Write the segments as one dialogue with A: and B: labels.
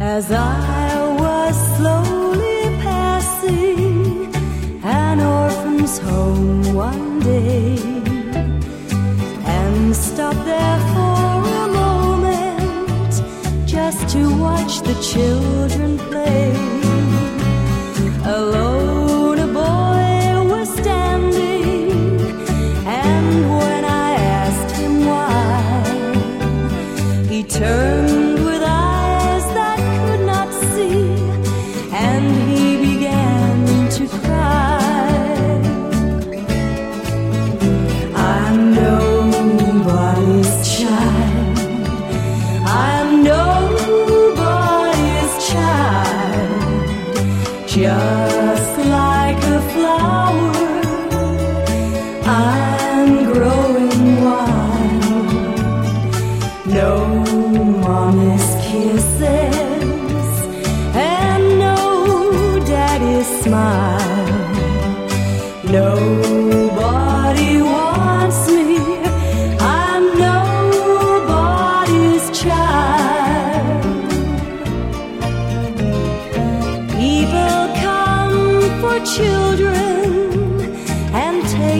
A: As I was slowly passing an orphan's home one day and stopped there for a moment just to watch the children play. And he began to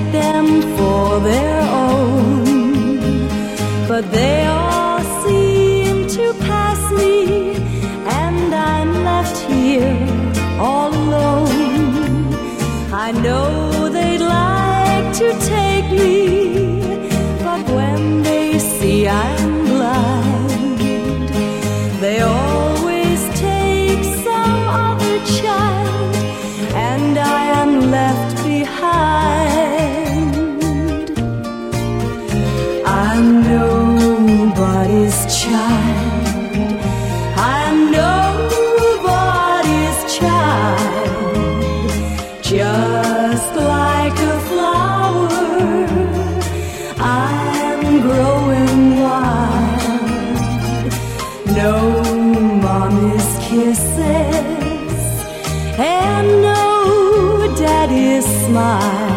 A: take them for their own, but they all seem to pass me, and I'm left here all alone. I know they'd like to take me, but when they see I'm blind, they always take some other child, I'm nobody's child. I'm nobody's child. Just like a flower, I'm growing wild. No mommy's kisses and no daddy's smile.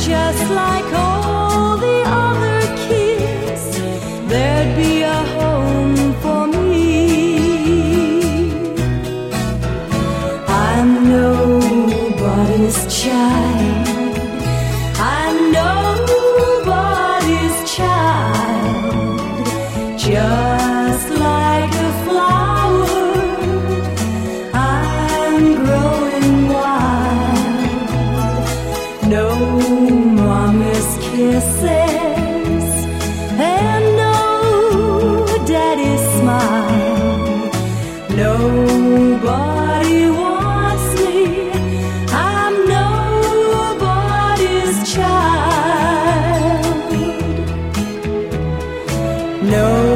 A: Just like No